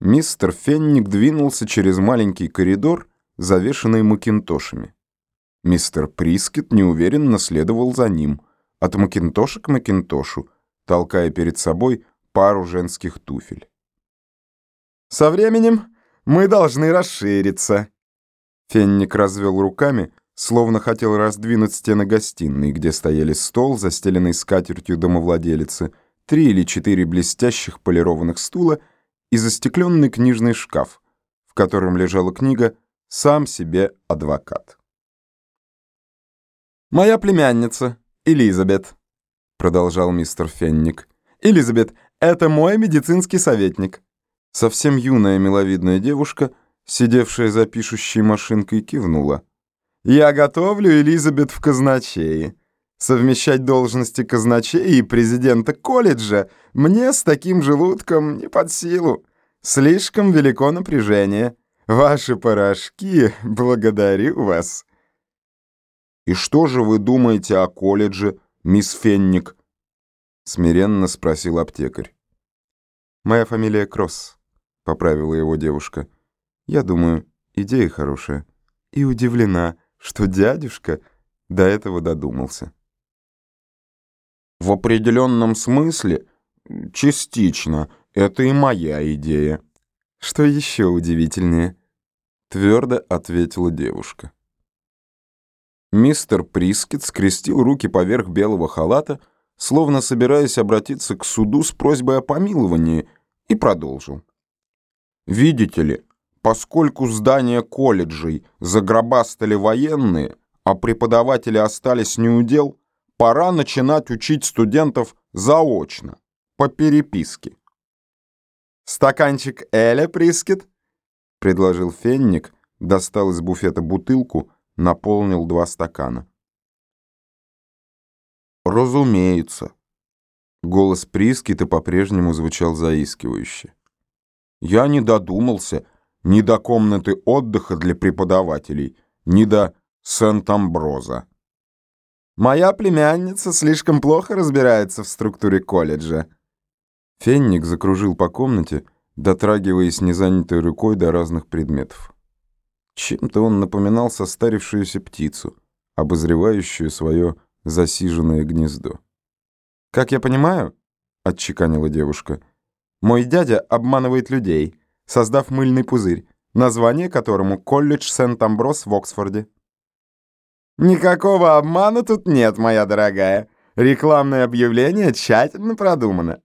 Мистер Фенник двинулся через маленький коридор, завешенный макинтошами. Мистер Прискет неуверенно следовал за ним, от макинтоша к макинтошу, толкая перед собой пару женских туфель. «Со временем мы должны расшириться». Фенник развел руками, словно хотел раздвинуть стены гостиной, где стояли стол, застеленный скатертью домовладелицы, три или четыре блестящих полированных стула и застекленный книжный шкаф, в котором лежала книга «Сам себе адвокат». «Моя племянница, Элизабет», — продолжал мистер Фенник. «Элизабет, это мой медицинский советник». Совсем юная миловидная девушка, сидевшая за пишущей машинкой, кивнула. «Я готовлю Элизабет в казначее. Совмещать должности казначея и президента колледжа мне с таким желудком не под силу. Слишком велико напряжение. Ваши порошки, благодарю вас». «И что же вы думаете о колледже, мисс Фенник?» — смиренно спросил аптекарь. «Моя фамилия Кросс», — поправила его девушка. «Я думаю, идея хорошая. И удивлена, что дядюшка до этого додумался». «В определенном смысле, частично, это и моя идея». «Что еще удивительнее?» — твердо ответила девушка. Мистер Прискет скрестил руки поверх белого халата, словно собираясь обратиться к суду с просьбой о помиловании, и продолжил. «Видите ли, поскольку здания колледжей загробастали военные, а преподаватели остались неудел, пора начинать учить студентов заочно, по переписке». «Стаканчик Эля, Прискет?» — предложил Фенник, достал из буфета бутылку, наполнил два стакана. «Разумеется». Голос Прискита по-прежнему звучал заискивающе. «Я не додумался ни до комнаты отдыха для преподавателей, ни до Сент-Амброза». «Моя племянница слишком плохо разбирается в структуре колледжа». Фенник закружил по комнате, дотрагиваясь незанятой рукой до разных предметов. Чем-то он напоминал состарившуюся птицу, обозревающую свое засиженное гнездо. «Как я понимаю», — отчеканила девушка, — «мой дядя обманывает людей, создав мыльный пузырь, название которому «Колледж Сент-Амброс» в Оксфорде». «Никакого обмана тут нет, моя дорогая. Рекламное объявление тщательно продумано.